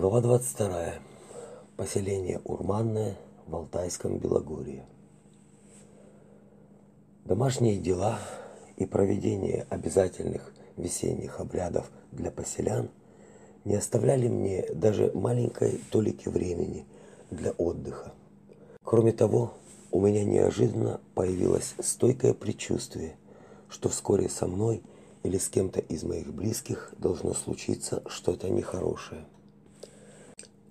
Глава 22. Поселение Урманное в Алтайском Белогорье. Домашние дела и проведение обязательных весенних обрядов для поселян не оставляли мне даже маленькой толики времени для отдыха. Кроме того, у меня неожиданно появилось стойкое предчувствие, что вскоре со мной или с кем-то из моих близких должно случиться что-то нехорошее.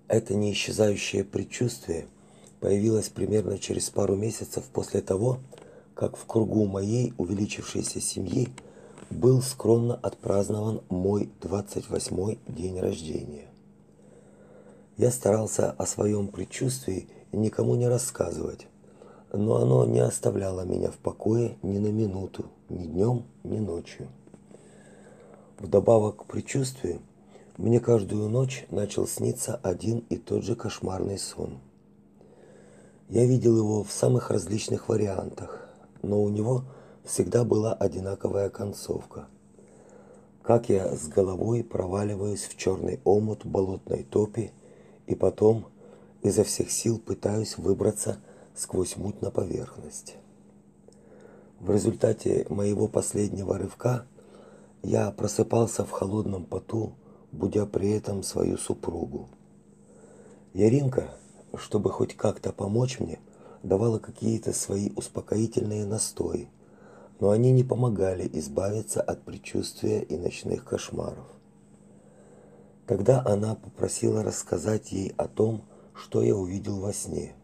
Это неисчезающее предчувствие появилось примерно через пару месяцев после того, как в кругу моей увеличившейся семьи был скромно отпразднован мой 28-й день рождения. Я старался о своем предчувствии никому не рассказывать, но оно не оставляло меня в покое ни на минуту, ни днем, ни ночью. Вдобавок к предчувствию мне каждую ночь начал сниться один и тот же кошмарный сон. Я видел его в самых различных вариантах, но у него всегда была одинаковая концовка. Как я с головой проваливаюсь в черный омут болотной топи и потом изо всех сил пытаюсь выбраться сквозь муть на поверхность. В результате моего последнего рывка я просыпался в холодном поту, будя при этом свою супругу. Яринка, чтобы хоть как-то помочь мне, давала какие-то свои успокоительные настои, но они не помогали избавиться от предчувствия и ночных кошмаров. Тогда она попросила рассказать ей о том, что я увидел во сне.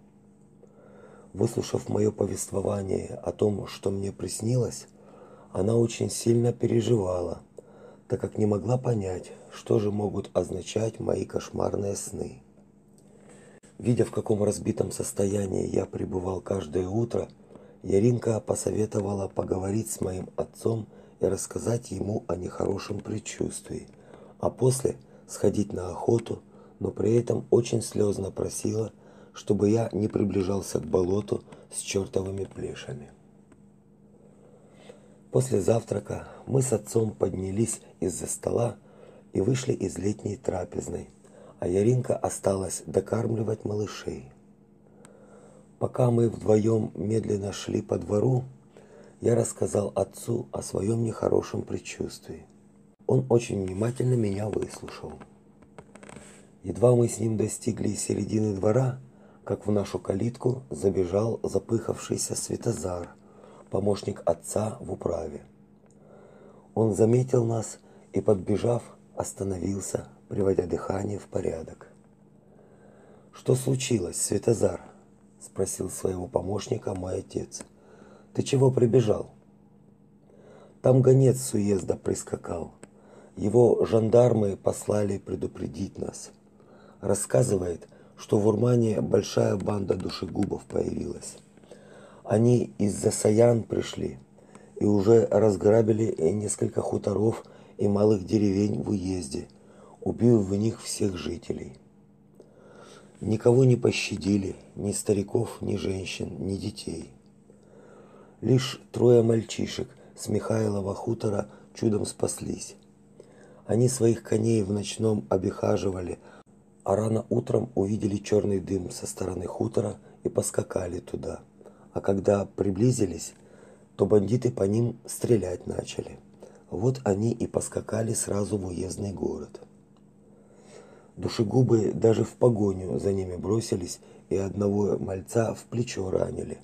Выслушав мое повествование о том, что мне приснилось, она очень сильно переживала – так как не могла понять, что же могут означать мои кошмарные сны. Видя, в каком разбитом состоянии я пребывал каждое утро, Яринка посоветовала поговорить с моим отцом и рассказать ему о нехорошем предчувствии, а после сходить на охоту, но при этом очень слезно просила, чтобы я не приближался к болоту с чертовыми плешами. После завтрака мы с отцом поднялись из-за стола и вышли из летней трапезной, а Яринка осталась докармливать малышей. Пока мы вдвоем медленно шли по двору, я рассказал отцу о своем нехорошем предчувствии. Он очень внимательно меня выслушал. Едва мы с ним достигли середины двора, как в нашу калитку забежал запыхавшийся Светозар – помощник отца в управе. Он заметил нас и, подбежав, остановился, приводя дыхание в порядок. Что случилось, Светозар? спросил своего помощника мой отец. Ты чего прибежал? Там гонец с уезда прискакал. Его жандармы послали предупредить нас. Рассказывает, что в Урмане большая банда душегубов появилась. Они из-за Саян пришли и уже разграбили несколько хуторов и малых деревень в уезде, убив в них всех жителей. Никого не пощадили, ни стариков, ни женщин, ни детей. Лишь трое мальчишек с Михайлова хутора чудом спаслись. Они своих коней в ночном обихаживали, а рано утром увидели черный дым со стороны хутора и поскакали туда а когда приблизились, то бандиты по ним стрелять начали. Вот они и поскакали сразу в уездный город. Душегубы даже в погоню за ними бросились и одного мальца в плечо ранили.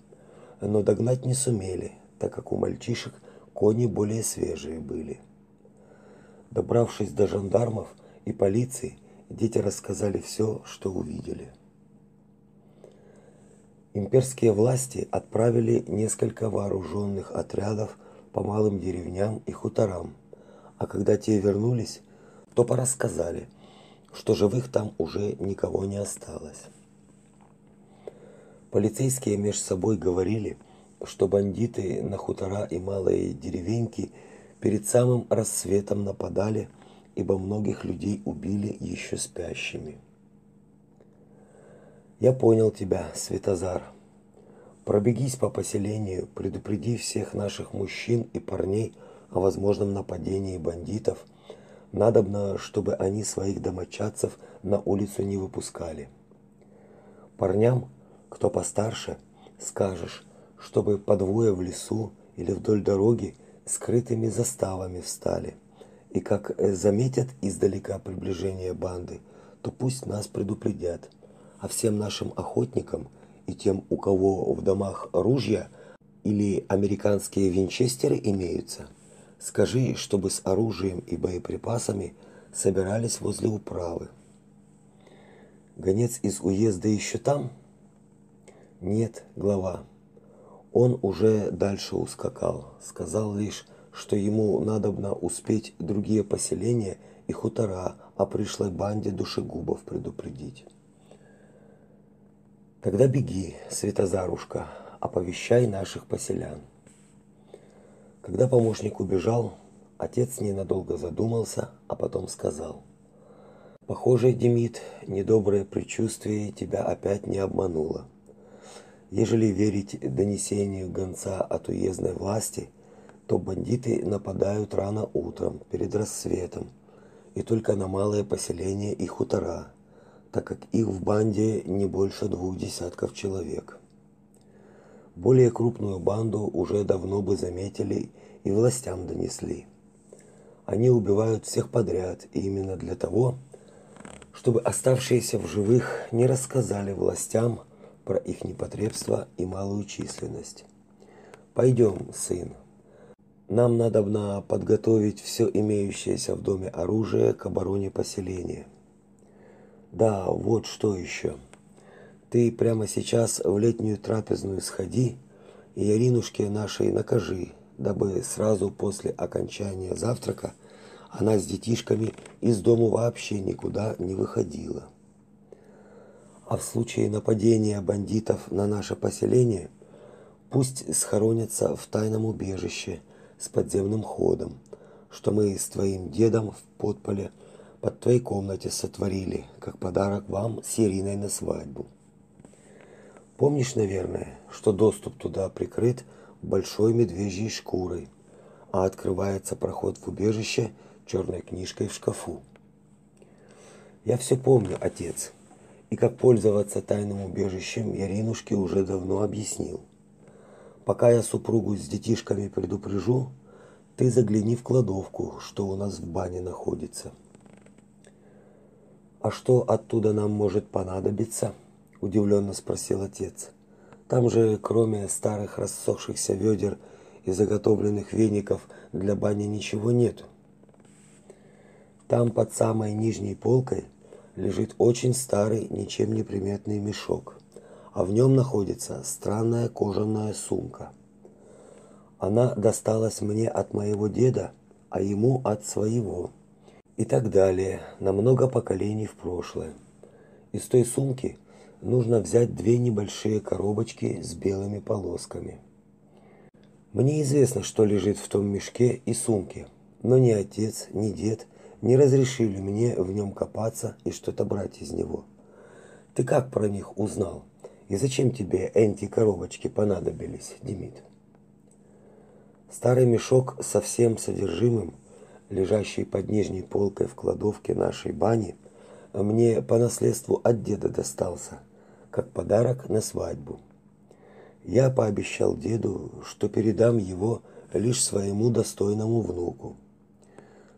Но догнать не сумели, так как у мальчишек кони более свежие были. Добравшись до жандармов и полиции, дети рассказали все, что увидели. Имперские власти отправили несколько вооруженных отрядов по малым деревням и хуторам, а когда те вернулись, то порассказали, что живых там уже никого не осталось. Полицейские между собой говорили, что бандиты на хутора и малые деревеньки перед самым рассветом нападали, ибо многих людей убили еще спящими. Я понял тебя, Светозар. Пробегись по поселению, предупреди всех наших мужчин и парней о возможном нападении бандитов, Надобно, чтобы они своих домочадцев на улицу не выпускали. Парням, кто постарше, скажешь, чтобы по двое в лесу или вдоль дороги скрытыми заставами встали. И как заметят издалека приближение банды, то пусть нас предупредят. А всем нашим охотникам и тем, у кого в домах ружья или американские винчестеры имеются, скажи, чтобы с оружием и боеприпасами собирались возле управы. Гонец из уезда еще там? Нет, глава. Он уже дальше ускакал, сказал лишь, что ему надобно успеть другие поселения и хутора о пришлой банде душегубов предупредить. Тогда беги, Светозарушка, оповещай наших поселян. Когда помощник убежал, отец ненадолго задумался, а потом сказал: "Похоже, Демид, недоброе предчувствие тебя опять не обмануло. Ежели верить донесению гонца от уездной власти, то бандиты нападают рано утром, перед рассветом, и только на малые поселения и хутора, так как их в банде не больше двух десятков человек. Более крупную банду уже давно бы заметили и властям донесли. Они убивают всех подряд, и именно для того, чтобы оставшиеся в живых не рассказали властям про их непотребство и малую численность. Пойдем, сын. Нам надо подготовить все имеющееся в доме оружие к обороне поселения. Да, вот что еще. Ты прямо сейчас в летнюю трапезную сходи и Яринушке нашей накажи, дабы сразу после окончания завтрака она с детишками из дому вообще никуда не выходила. А в случае нападения бандитов на наше поселение, пусть схоронятся в тайном убежище с подземным ходом, что мы с твоим дедом в подполе под твоей комнате сотворили, как подарок вам с Ириной на свадьбу. Помнишь, наверное, что доступ туда прикрыт большой медвежьей шкурой, а открывается проход в убежище черной книжкой в шкафу. Я все помню, отец и как пользоваться тайным убежищем я Ринушке уже давно объяснил. Пока я супругу с детишками предупрежу, ты загляни в кладовку, что у нас в бане находится. А что оттуда нам может понадобиться? удивленно спросил отец. Там же, кроме старых рассохшихся ведер и заготовленных веников для бани ничего нет. Там под самой нижней полкой лежит очень старый, ничем не приметный мешок, а в нем находится странная кожаная сумка. Она досталась мне от моего деда, а ему от своего. И так далее, на много поколений в прошлое. Из той сумки нужно взять две небольшие коробочки с белыми полосками. Мне известно, что лежит в том мешке и сумке, но ни отец, ни дед не разрешили мне в нем копаться и что-то брать из него. Ты как про них узнал? И зачем тебе эти коробочки понадобились, Демид? Старый мешок со всем содержимым, лежащий под нижней полкой в кладовке нашей бани, мне по наследству от деда достался, как подарок на свадьбу. Я пообещал деду, что передам его лишь своему достойному внуку.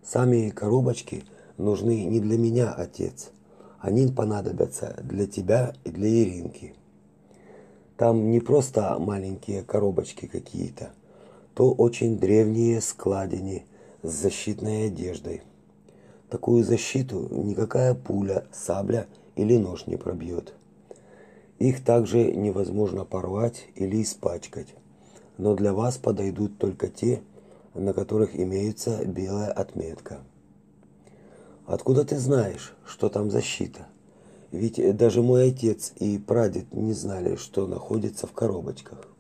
Сами коробочки нужны не для меня, отец. Они понадобятся для тебя и для Иринки. Там не просто маленькие коробочки какие-то, то очень древние складини с защитной одеждой. Такую защиту никакая пуля, сабля или нож не пробьет. Их также невозможно порвать или испачкать. Но для вас подойдут только те, на которых имеется белая отметка. Откуда ты знаешь, что там защита? Ведь даже мой отец и прадед не знали, что находится в коробочках.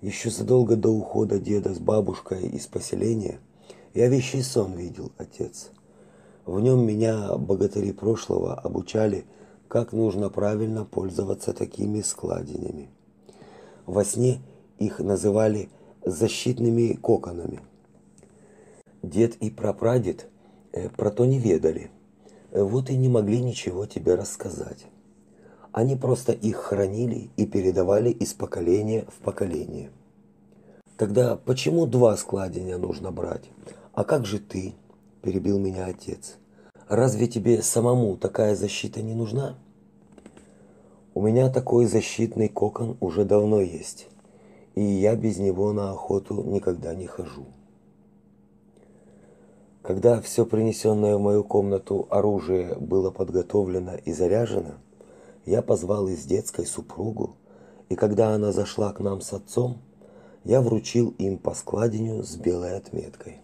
Еще задолго до ухода деда с бабушкой из поселения я вещий сон видел, отец. В нем меня богатыри прошлого обучали, как нужно правильно пользоваться такими складинями. Во сне их называли защитными коконами. Дед и прапрадед э, про то не ведали. Э, вот и не могли ничего тебе рассказать. Они просто их хранили и передавали из поколения в поколение. Тогда почему два складения нужно брать? А как же ты? перебил меня отец. Разве тебе самому такая защита не нужна? У меня такой защитный кокон уже давно есть, и я без него на охоту никогда не хожу. Когда все принесенное в мою комнату оружие было подготовлено и заряжено, я позвал из детской супругу, и когда она зашла к нам с отцом, я вручил им по складению с белой отметкой.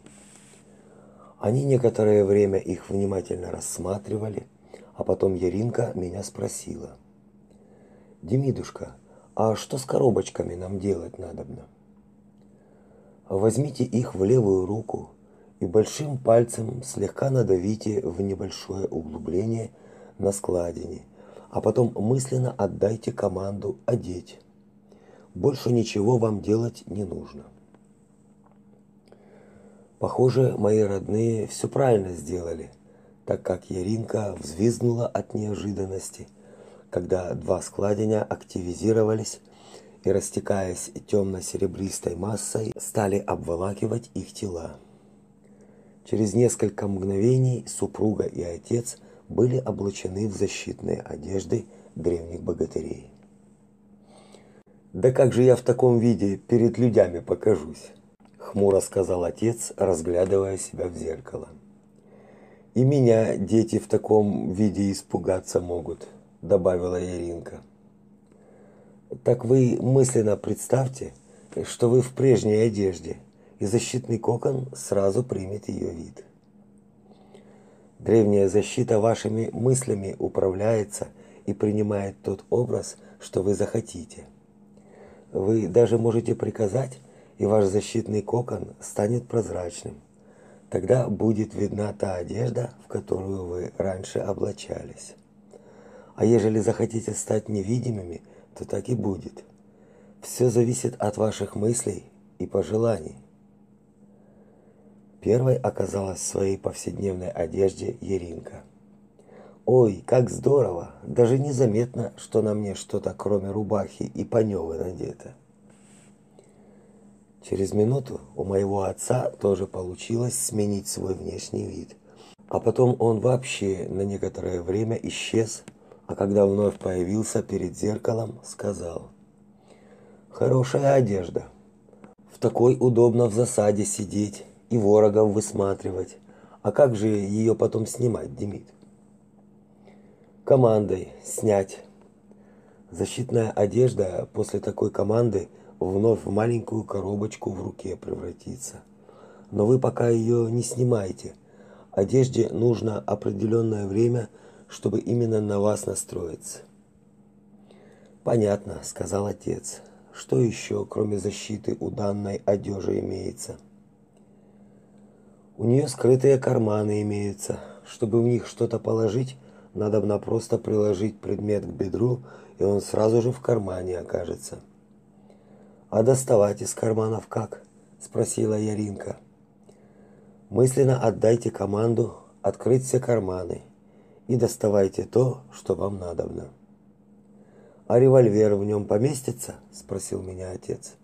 Они некоторое время их внимательно рассматривали, а потом Яринка меня спросила: "Демидушка, а что с коробочками нам делать надобно?" Возьмите их в левую руку и большим пальцем слегка надавите в небольшое углубление на складине, а потом мысленно отдайте команду одеть. Больше ничего вам делать не нужно. Похоже, мои родные все правильно сделали, так как Яринка взвизгнула от неожиданности, когда два складеня активизировались и, растекаясь темно-серебристой массой, стали обволакивать их тела. Через несколько мгновений супруга и отец были облачены в защитные одежды древних богатырей. Да как же я в таком виде перед людьми покажусь? хмуро сказал отец, разглядывая себя в зеркало. И меня дети в таком виде испугаться могут, добавила Яринка. Так вы мысленно представьте, что вы в прежней одежде, и защитный кокон сразу примет ее вид. Древняя защита вашими мыслями управляется и принимает тот образ, что вы захотите. Вы даже можете приказать, и ваш защитный кокон станет прозрачным. Тогда будет видна та одежда, в которую вы раньше облачались. А ежели захотите стать невидимыми, то так и будет. Все зависит от ваших мыслей и пожеланий. Первой оказалась в своей повседневной одежде Еринка. Ой, как здорово! Даже незаметно, что на мне что-то кроме рубахи и паневы надето. Через минуту у моего отца тоже получилось сменить свой внешний вид. А потом он вообще на некоторое время исчез, а когда вновь появился перед зеркалом, сказал: "Хорошая одежда. В такой удобно в засаде сидеть и ворогов высматривать. А как же ее потом снимать, Демид? Командой снять. Защитная одежда после такой команды вновь в маленькую коробочку в руке превратится. Но вы пока ее не снимаете. Одежде нужно определенное время, чтобы именно на вас настроиться. Понятно, сказал отец. Что еще, кроме защиты, у данной одежды имеется? У нее скрытые карманы имеются. Чтобы в них что-то положить, надо бы просто приложить предмет к бедру, и он сразу же в кармане окажется. А доставать из карманов как? спросила Яринка. Мысленно отдайте команду открыть все карманы и доставайте то, что вам надобно. А револьвер в нем поместится? спросил меня отец.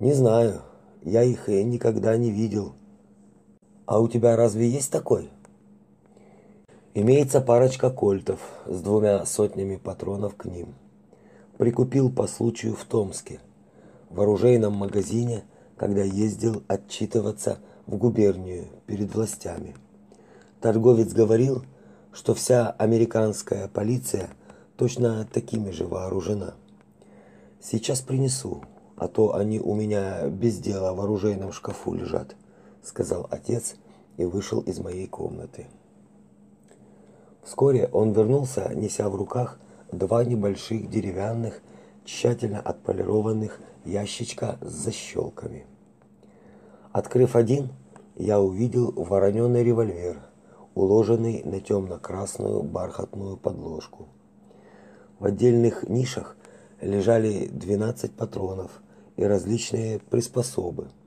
Не знаю, я их и никогда не видел. А у тебя разве есть такой? Имеется парочка кольтов с двумя сотнями патронов к ним. Прикупил по случаю в Томске, в оружейном магазине, когда ездил отчитываться в губернию перед властями. Торговец говорил, что вся американская полиция точно такими же вооружена. Сейчас принесу, а то они у меня без дела в оружейном шкафу лежат сказал отец и вышел из моей комнаты. Вскоре он вернулся, неся в руках два небольших деревянных, тщательно отполированных ящичка с защелками. Открыв один, я увидел вороненый револьвер, уложенный на темно-красную бархатную подложку. В отдельных нишах лежали 12 патронов и различные приспособы –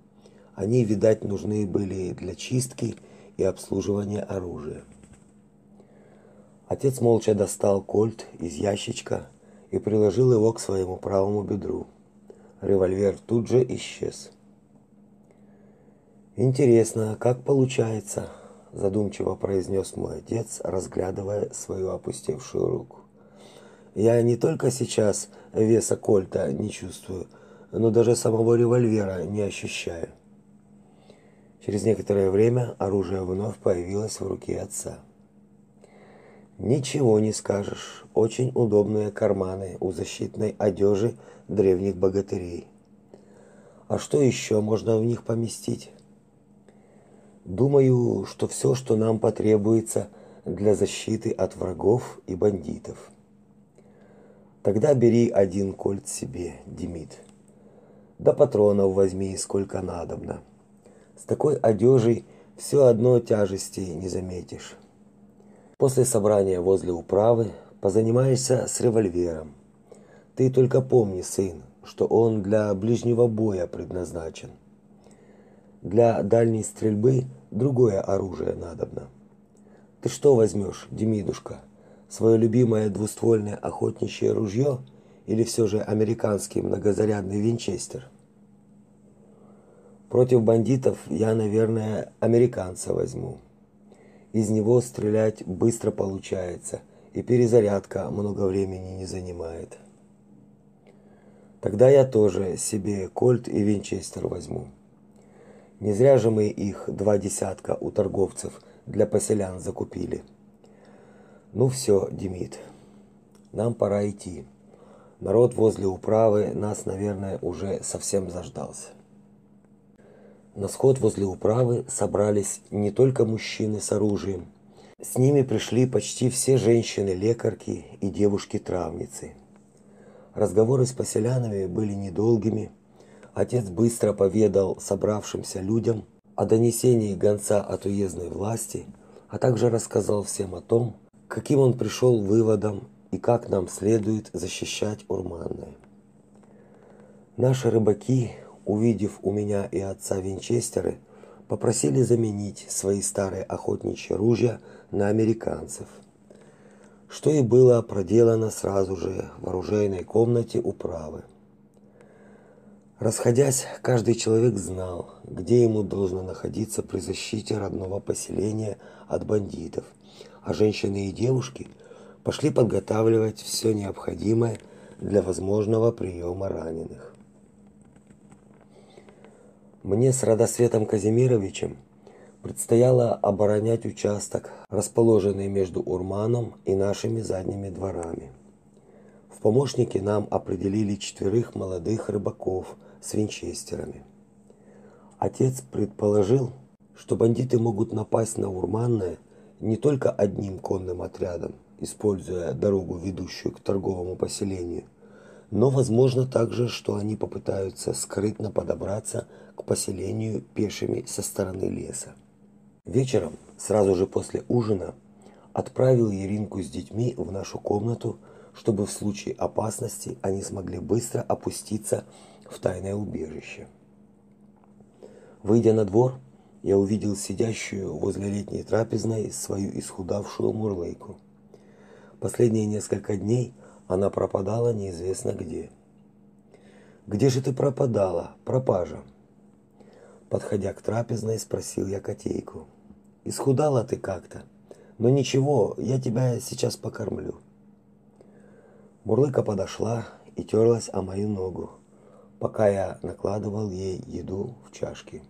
Они, видать, нужны были для чистки и обслуживания оружия. Отец молча достал кольт из ящичка и приложил его к своему правому бедру. Револьвер тут же исчез. Интересно, как получается, задумчиво произнес мой отец, разглядывая свою опустевшую руку. Я не только сейчас веса кольта не чувствую, но даже самого револьвера не ощущаю. Через некоторое время оружие вновь появилось в руке отца. Ничего не скажешь. Очень удобные карманы у защитной одежи древних богатырей. А что еще можно в них поместить? Думаю, что все, что нам потребуется для защиты от врагов и бандитов. Тогда бери один кольт себе, Демид. Да патронов возьми сколько надобно. С такой одежей все одно тяжести не заметишь. После собрания возле управы позанимаешься с револьвером. Ты только помни, сын, что он для ближнего боя предназначен. Для дальней стрельбы другое оружие надобно. Ты что возьмешь, Демидушка? Свое любимое двуствольное охотничье ружье или все же американский многозарядный винчестер? Против бандитов я, наверное, американца возьму. Из него стрелять быстро получается, и перезарядка много времени не занимает. Тогда я тоже себе кольт и винчестер возьму. Не зря же мы их два десятка у торговцев для поселян закупили. Ну все, Демид, нам пора идти. Народ возле управы нас, наверное, уже совсем заждался. На сход возле управы собрались не только мужчины с оружием. С ними пришли почти все женщины-лекарки и девушки-травницы. Разговоры с поселянами были недолгими. Отец быстро поведал собравшимся людям о донесении гонца от уездной власти, а также рассказал всем о том, каким он пришел выводом и как нам следует защищать Урманное. Наши рыбаки увидев у меня и отца винчестеры, попросили заменить свои старые охотничьи ружья на американцев. Что и было проделано сразу же в оружейной комнате управы. Расходясь, каждый человек знал, где ему должно находиться при защите родного поселения от бандитов, а женщины и девушки пошли подготавливать все необходимое для возможного приема раненых. Мне с Радосветом Казимировичем предстояло оборонять участок, расположенный между Урманом и нашими задними дворами. В помощники нам определили четверых молодых рыбаков с винчестерами. Отец предположил, что бандиты могут напасть на Урманное не только одним конным отрядом, используя дорогу, ведущую к торговому поселению, но возможно также, что они попытаются скрытно подобраться к поселению пешими со стороны леса. Вечером, сразу же после ужина, отправил Еринку с детьми в нашу комнату, чтобы в случае опасности они смогли быстро опуститься в тайное убежище. Выйдя на двор, я увидел сидящую возле летней трапезной свою исхудавшую мурлейку. Последние несколько дней она пропадала неизвестно где. Где же ты пропадала, пропажа? Подходя к трапезной, спросил я котейку. Исхудала ты как-то. Но ничего, я тебя сейчас покормлю. Мурлыка подошла и терлась о мою ногу, пока я накладывал ей еду в чашки.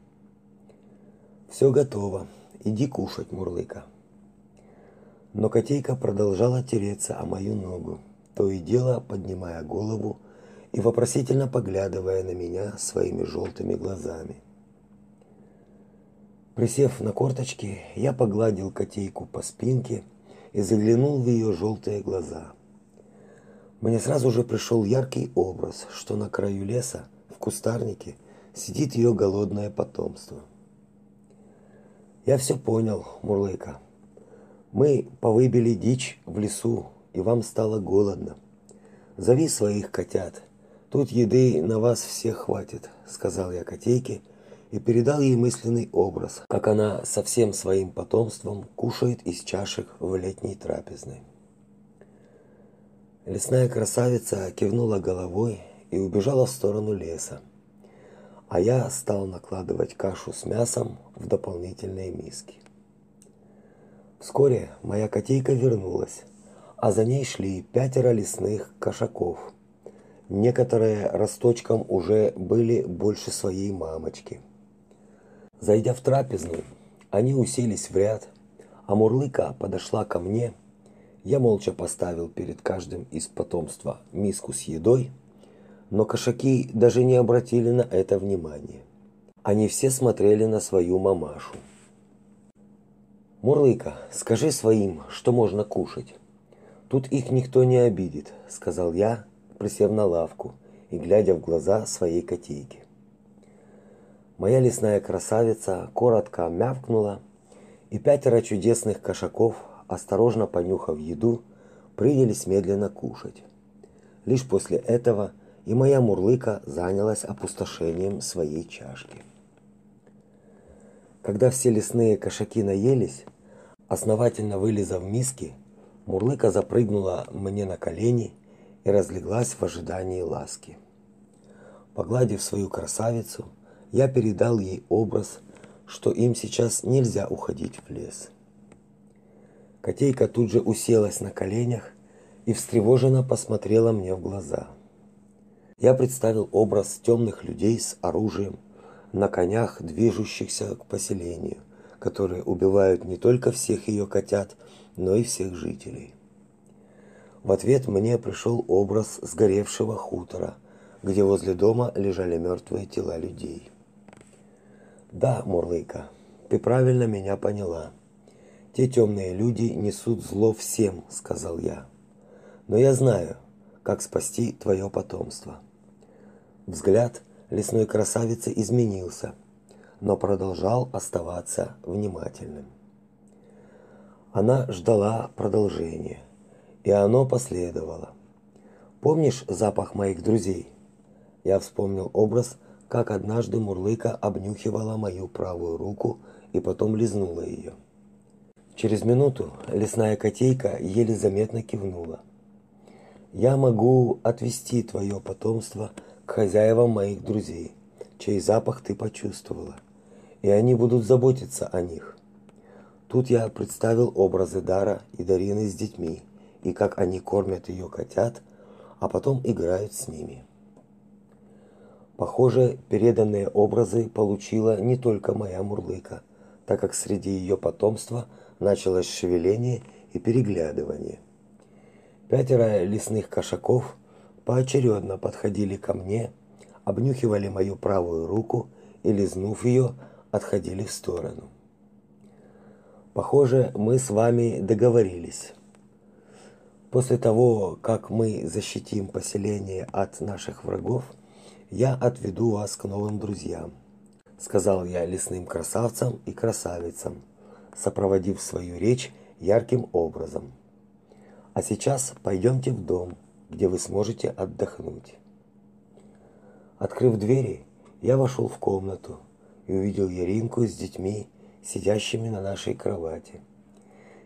Все готово. Иди кушать, Мурлыка. Но котейка продолжала тереться о мою ногу то и дело поднимая голову и вопросительно поглядывая на меня своими желтыми глазами. Присев на корточки, я погладил котейку по спинке и заглянул в ее желтые глаза. Мне сразу же пришел яркий образ, что на краю леса, в кустарнике, сидит ее голодное потомство. Я все понял, Мурлыка. Мы повыбили дичь в лесу и вам стало голодно. Зови своих котят. Тут еды на вас всех хватит, сказал я котейке и передал ей мысленный образ, как она со всем своим потомством кушает из чашек в летней трапезной. Лесная красавица кивнула головой и убежала в сторону леса. А я стал накладывать кашу с мясом в дополнительные миски. Вскоре моя котейка вернулась, а за ней шли пятеро лесных кошаков. Некоторые росточком уже были больше своей мамочки. Зайдя в трапезную, они уселись в ряд, а Мурлыка подошла ко мне – я молча поставил перед каждым из потомства миску с едой, но кошаки даже не обратили на это внимания. Они все смотрели на свою мамашу. Мурлыка, скажи своим, что можно кушать. Тут их никто не обидит, сказал я, присев на лавку и глядя в глаза своей котейки. Моя лесная красавица коротко мявкнула, и пятеро чудесных кошаков осторожно понюхав еду, принялись медленно кушать. Лишь после этого и моя мурлыка занялась опустошением своей чашки. Когда все лесные кошаки наелись, основательно вылезав миски, мурлыка запрыгнула мне на колени и разлеглась в ожидании ласки. Погладив свою красавицу, я передал ей образ, что им сейчас нельзя уходить в лес. Котейка тут же уселась на коленях и встревоженно посмотрела мне в глаза. Я представил образ темных людей с оружием на конях, движущихся к поселению, которые убивают не только всех ее котят, но и всех жителей. В ответ мне пришел образ сгоревшего хутора, где возле дома лежали мертвые тела людей. Да, Мурлыка, ты правильно меня поняла. Те темные люди несут зло всем, сказал я. Но я знаю, как спасти твое потомство. Взгляд лесной красавицы изменился, но продолжал оставаться внимательным. Она ждала продолжения, и оно последовало. Помнишь запах моих друзей? Я вспомнил образ, как однажды Мурлыка обнюхивала мою правую руку и потом лизнула ее. Через минуту лесная котейка еле заметно кивнула. Я могу отвести твое потомство к хозяевам моих друзей, чей запах ты почувствовала, и они будут заботиться о них. Тут я представил образы Дара и Дарины с детьми, и как они кормят ее котят, а потом играют с ними. Похоже, переданные образы получила не только моя Мурлыка, так как среди ее потомства – началось шевеление и переглядывание. Пятеро лесных кошаков поочередно подходили ко мне, обнюхивали мою правую руку и, лизнув ее, отходили в сторону. Похоже, мы с вами договорились. После того, как мы защитим поселение от наших врагов, я отведу вас к новым друзьям, сказал я лесным красавцам и красавицам сопроводив свою речь ярким образом. А сейчас пойдемте в дом, где вы сможете отдохнуть. Открыв двери, я вошел в комнату и увидел Яринку с детьми, сидящими на нашей кровати.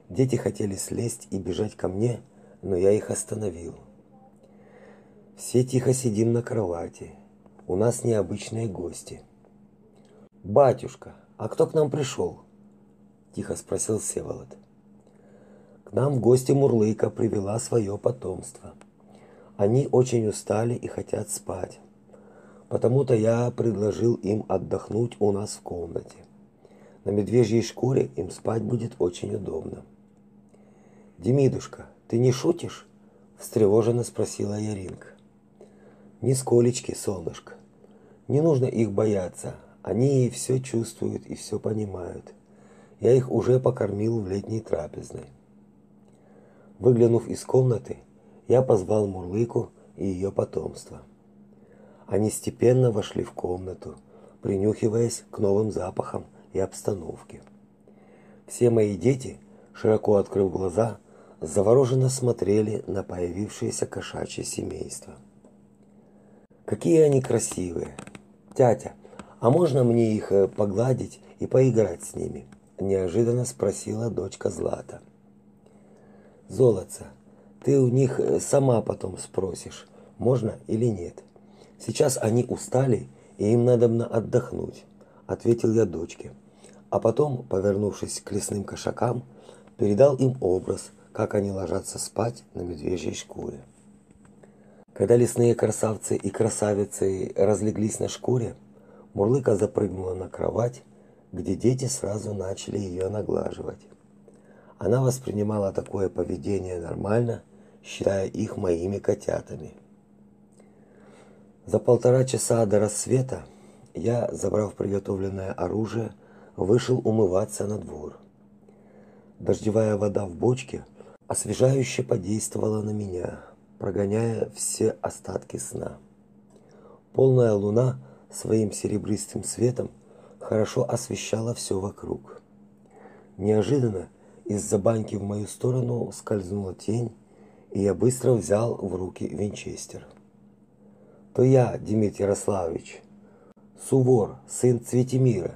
Дети хотели слезть и бежать ко мне, но я их остановил. Все тихо сидим на кровати. У нас необычные гости. Батюшка, а кто к нам пришел? тихо спросил Севолод. К нам в гости Мурлыка привела свое потомство. Они очень устали и хотят спать. Потому-то я предложил им отдохнуть у нас в комнате. На медвежьей шкуре им спать будет очень удобно. Демидушка, ты не шутишь? встревоженно спросила Яринка. Нисколечки, солнышко. Не нужно их бояться. Они все чувствуют и все понимают. Я их уже покормил в летней трапезной. Выглянув из комнаты, я позвал Мурлыку и ее потомство. Они степенно вошли в комнату, принюхиваясь к новым запахам и обстановке. Все мои дети, широко открыв глаза, завороженно смотрели на появившееся кошачье семейство. Какие они красивые. Тятя, А можно мне их э, погладить и поиграть с ними? неожиданно спросила дочка Злата. Золотца, ты у них э, сама потом спросишь, можно или нет. Сейчас они устали, и им надо отдохнуть, ответил я дочке. А потом, повернувшись к лесным кошакам, передал им образ, как они ложатся спать на медвежьей шкуре. Когда лесные красавцы и красавицы разлеглись на шкуре, Мурлыка запрыгнула на кровать, где дети сразу начали ее наглаживать. Она воспринимала такое поведение нормально, считая их моими котятами. За полтора часа до рассвета я, забрав приготовленное оружие, вышел умываться на двор. Дождевая вода в бочке освежающе подействовала на меня, прогоняя все остатки сна. Полная луна своим серебристым светом хорошо освещала все вокруг. Неожиданно из-за баньки в мою сторону скользнула тень, и я быстро взял в руки винчестер. То я, Дмитрий Ярославович, Сувор, сын Цветимира,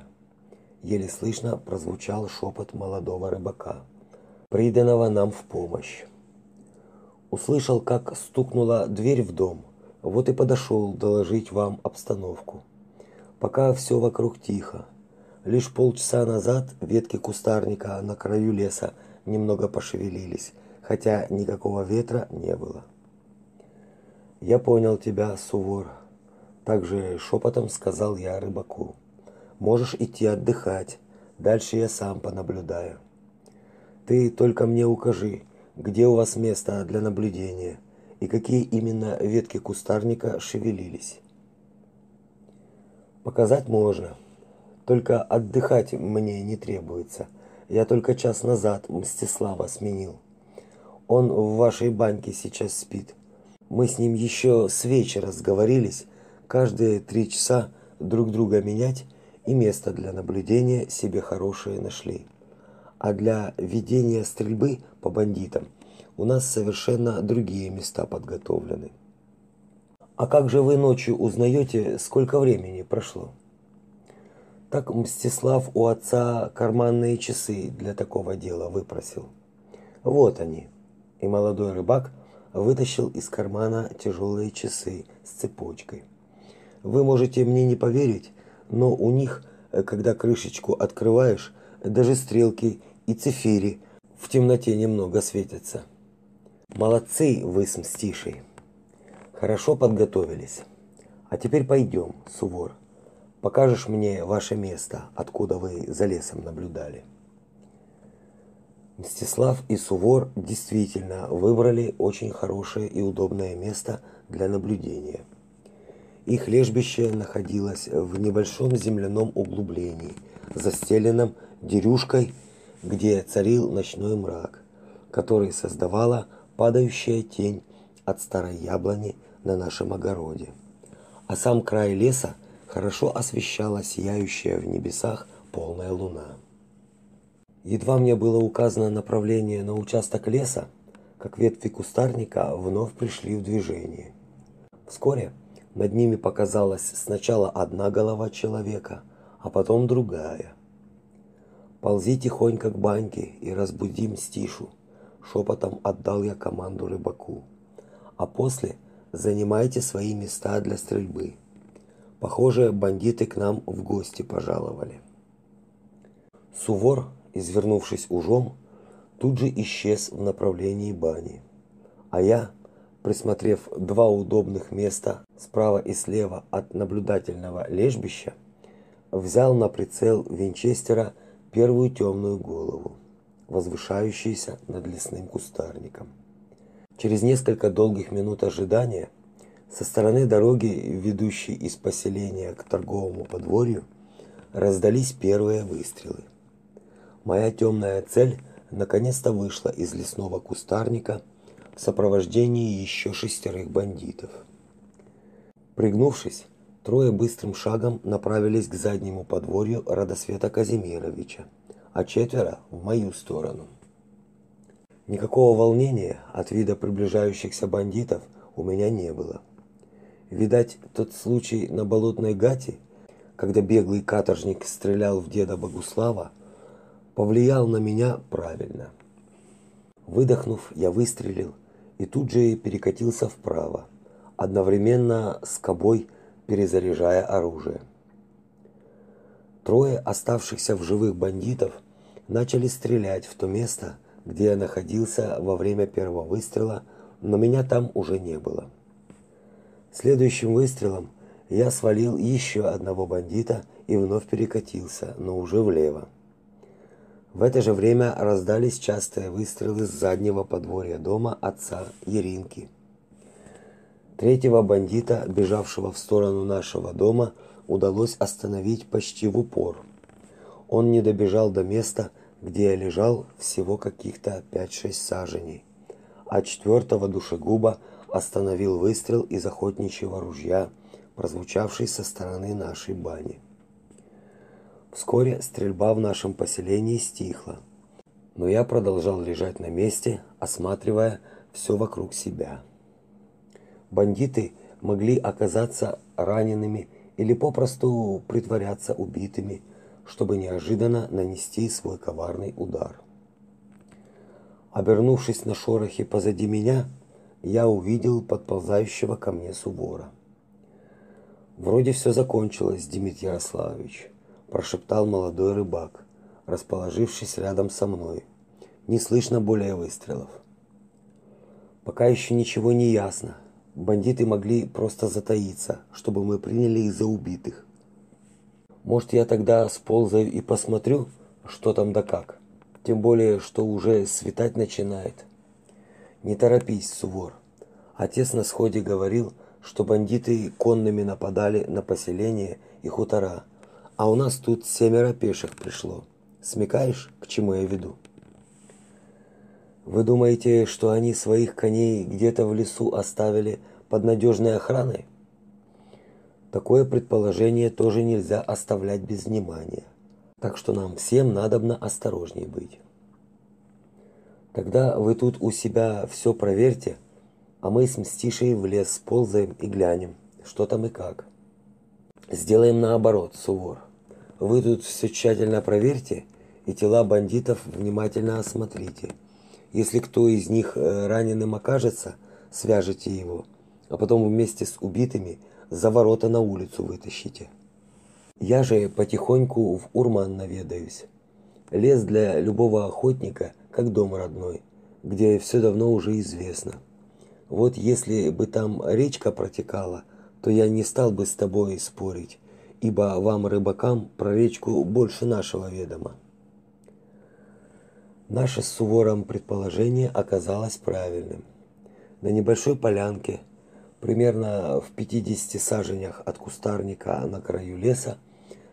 еле слышно прозвучал шепот молодого рыбака, приданного нам в помощь. Услышал, как стукнула дверь в дом. Вот и подошел доложить вам обстановку. Пока все вокруг тихо. Лишь полчаса назад ветки кустарника на краю леса немного пошевелились, хотя никакого ветра не было. Я понял тебя, Сувор, также шепотом сказал я рыбаку. Можешь идти отдыхать. Дальше я сам понаблюдаю. Ты только мне укажи, где у вас место для наблюдения и какие именно ветки кустарника шевелились. Показать можно, только отдыхать мне не требуется. Я только час назад Мстислава сменил. Он в вашей баньке сейчас спит. Мы с ним еще с вечера сговорились, каждые три часа друг друга менять и место для наблюдения себе хорошее нашли а для ведения стрельбы по бандитам у нас совершенно другие места подготовлены. А как же вы ночью узнаете, сколько времени прошло? Так Мстислав у отца карманные часы для такого дела выпросил. Вот они. И молодой рыбак вытащил из кармана тяжелые часы с цепочкой. Вы можете мне не поверить, но у них, когда крышечку открываешь, даже стрелки и цифири в темноте немного светятся. Молодцы вы с Мстишей. Хорошо подготовились. А теперь пойдем, Сувор. Покажешь мне ваше место, откуда вы за лесом наблюдали. Мстислав и Сувор действительно выбрали очень хорошее и удобное место для наблюдения. Их лежбище находилось в небольшом земляном углублении, застеленном дерюшкой где царил ночной мрак, который создавала падающая тень от старой яблони на нашем огороде. А сам край леса хорошо освещала сияющая в небесах полная луна. Едва мне было указано направление на участок леса, как ветви кустарника вновь пришли в движение. Вскоре над ними показалась сначала одна голова человека, а потом другая – Ползи тихонько к баньке и разбудим Стишу, шепотом отдал я команду рыбаку. А после занимайте свои места для стрельбы. Похоже, бандиты к нам в гости пожаловали. Сувор, извернувшись ужом, тут же исчез в направлении бани. А я, присмотрев два удобных места справа и слева от наблюдательного лежбища, взял на прицел винчестера первую темную голову, возвышающуюся над лесным кустарником. Через несколько долгих минут ожидания со стороны дороги, ведущей из поселения к торговому подворью, раздались первые выстрелы. Моя темная цель наконец-то вышла из лесного кустарника в сопровождении еще шестерых бандитов. Пригнувшись, Трое быстрым шагом направились к заднему подворью Радосвета Казимировича, а четверо в мою сторону. Никакого волнения от вида приближающихся бандитов у меня не было. Видать, тот случай на болотной гате, когда беглый каторжник стрелял в деда Богуслава, повлиял на меня правильно. Выдохнув, я выстрелил и тут же перекатился вправо, одновременно с кобой перезаряжая оружие. Трое оставшихся в живых бандитов начали стрелять в то место, где я находился во время первого выстрела, но меня там уже не было. Следующим выстрелом я свалил еще одного бандита и вновь перекатился, но уже влево. В это же время раздались частые выстрелы с заднего подворья дома отца Еринки. Третьего бандита, бежавшего в сторону нашего дома, удалось остановить почти в упор. Он не добежал до места, где я лежал всего каких-то 5-6 саженей, а четвертого душегуба остановил выстрел из охотничьего ружья, прозвучавший со стороны нашей бани. Вскоре стрельба в нашем поселении стихла, но я продолжал лежать на месте, осматривая все вокруг себя. Бандиты могли оказаться ранеными или попросту притворяться убитыми, чтобы неожиданно нанести свой коварный удар. Обернувшись на шорохи позади меня, я увидел подползающего ко мне Сувора. Вроде все закончилось, Дмитрий Ярославович, прошептал молодой рыбак, расположившись рядом со мной. Не слышно более выстрелов. Пока еще ничего не ясно. Бандиты могли просто затаиться, чтобы мы приняли их за убитых. Может, я тогда сползаю и посмотрю, что там да как. Тем более, что уже светать начинает. Не торопись, Сувор. Отец на сходе говорил, что бандиты конными нападали на поселение и хутора, а у нас тут семеро пеших пришло. Смекаешь, к чему я веду? Вы думаете, что они своих коней где-то в лесу оставили под надежной охраной? Такое предположение тоже нельзя оставлять без внимания. Так что нам всем надобно осторожнее быть. Тогда вы тут у себя все проверьте, а мы с Мстишей в лес ползаем и глянем, что там и как. Сделаем наоборот, Сувор. Вы тут все тщательно проверьте и тела бандитов внимательно осмотрите. Если кто из них э, раненым окажется, свяжите его, а потом вместе с убитыми за ворота на улицу вытащите. Я же потихоньку в Урман наведаюсь. Лес для любого охотника как дом родной, где все давно уже известно. Вот если бы там речка протекала, то я не стал бы с тобой спорить, ибо вам, рыбакам, про речку больше нашего ведома. Наше с Сувором предположение оказалось правильным. На небольшой полянке, примерно в 50 саженях от кустарника на краю леса,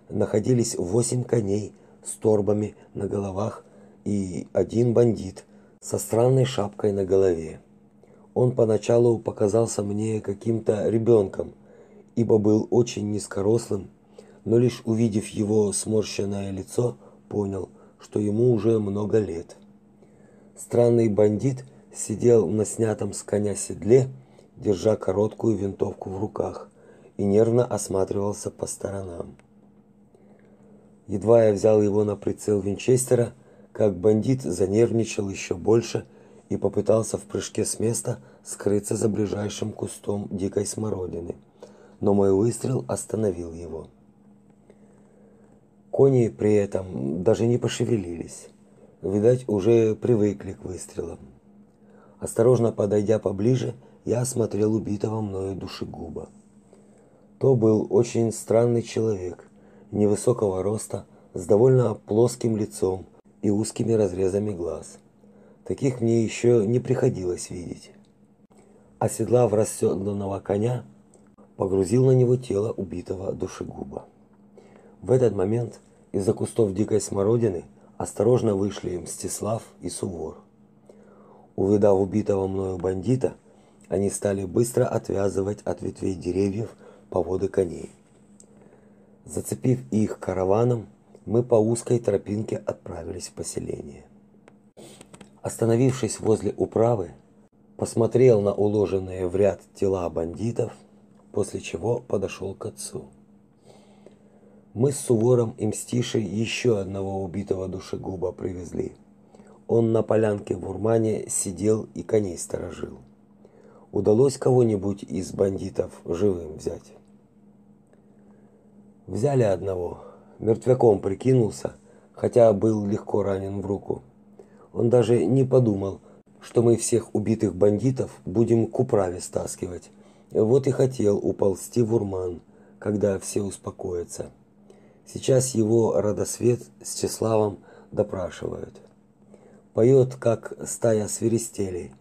находились восемь коней с торбами на головах и один бандит со странной шапкой на голове. Он поначалу показался мне каким-то ребенком, ибо был очень низкорослым, но лишь увидев его сморщенное лицо, понял, что ему уже много лет. Странный бандит сидел на снятом с коня седле, держа короткую винтовку в руках, и нервно осматривался по сторонам. Едва я взял его на прицел винчестера, как бандит занервничал еще больше и попытался в прыжке с места скрыться за ближайшим кустом дикой смородины, но мой выстрел остановил его. Кони при этом даже не пошевелились. Видать, уже привыкли к выстрелам. Осторожно подойдя поближе, я осмотрел убитого мною душегуба. То был очень странный человек, невысокого роста, с довольно плоским лицом и узкими разрезами глаз. Таких мне еще не приходилось видеть. Оседлав расседланного коня, погрузил на него тело убитого душегуба. В этот момент из-за кустов дикой смородины осторожно вышли Мстислав и Сувор. Увидав убитого мною бандита, они стали быстро отвязывать от ветвей деревьев поводы коней. Зацепив их караваном, мы по узкой тропинке отправились в поселение. Остановившись возле управы, посмотрел на уложенные в ряд тела бандитов, после чего подошел к отцу. Мы с Сувором и Мстишей еще одного убитого душегуба привезли. Он на полянке в Урмане сидел и коней сторожил. Удалось кого-нибудь из бандитов живым взять? Взяли одного. Мертвяком прикинулся, хотя был легко ранен в руку. Он даже не подумал, что мы всех убитых бандитов будем к управе стаскивать. Вот и хотел уползти в Урман, когда все успокоятся. Сейчас его родосвет с Чеславом допрашивают. Поет, как стая свиристелей.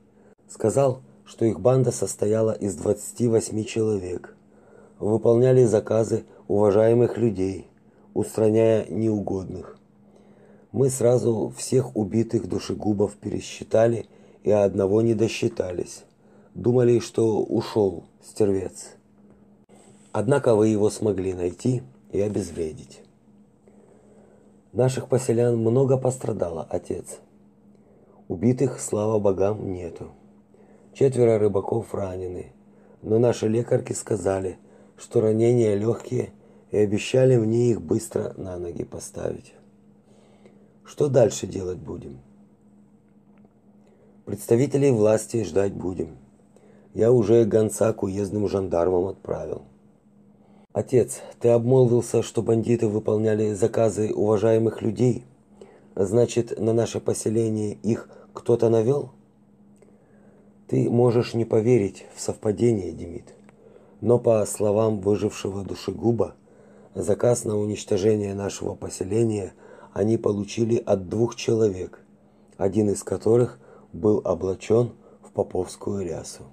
Сказал, что их банда состояла из 28 человек. Выполняли заказы уважаемых людей, устраняя неугодных. Мы сразу всех убитых душегубов пересчитали и одного не досчитались. Думали, что ушел стервец. Однако вы его смогли найти и обезвредить. Наших поселян много пострадало, отец. Убитых, слава богам, нету. Четверо рыбаков ранены, но наши лекарки сказали, что ранения легкие и обещали мне их быстро на ноги поставить. Что дальше делать будем? Представителей власти ждать будем. Я уже гонца к уездным жандармам отправил. Отец, ты обмолвился, что бандиты выполняли заказы уважаемых людей. Значит, на наше поселение их кто-то навел? Ты можешь не поверить в совпадение, Демид. Но по словам выжившего душегуба, заказ на уничтожение нашего поселения – они получили от двух человек, один из которых был облачен в поповскую рясу.